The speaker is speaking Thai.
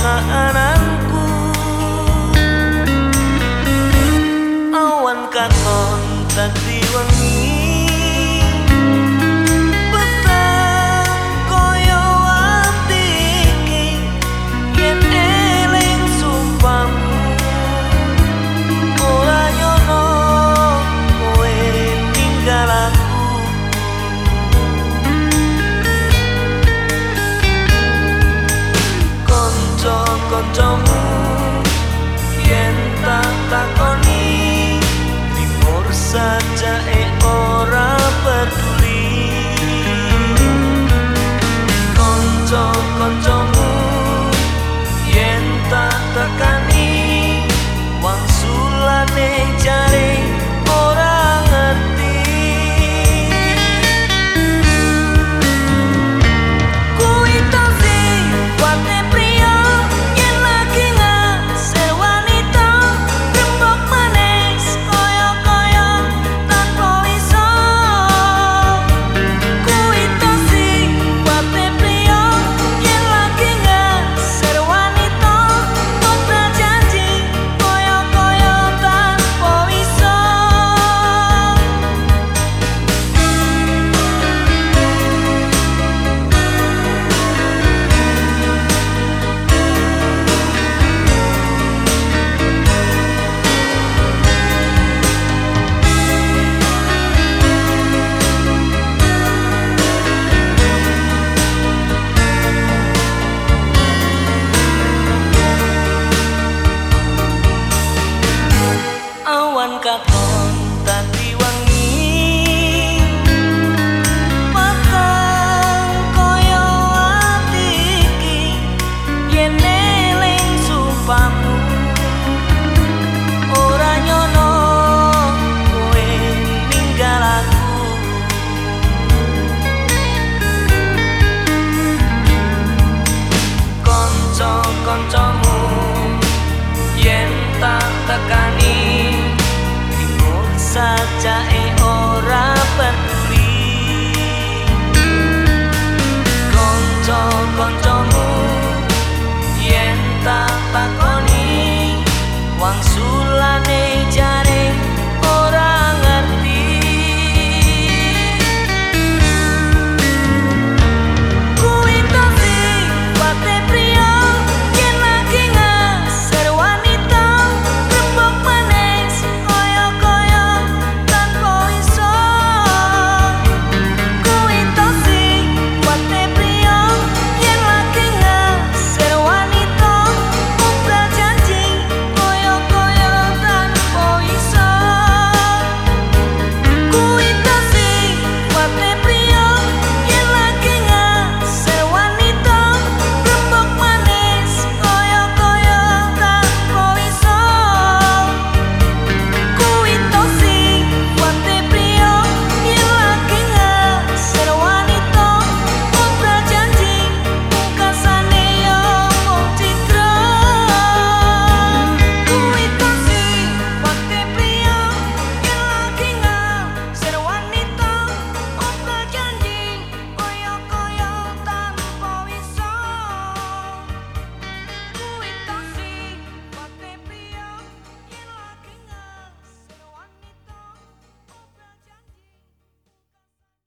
kaananku Awan katon tak diwangi вам.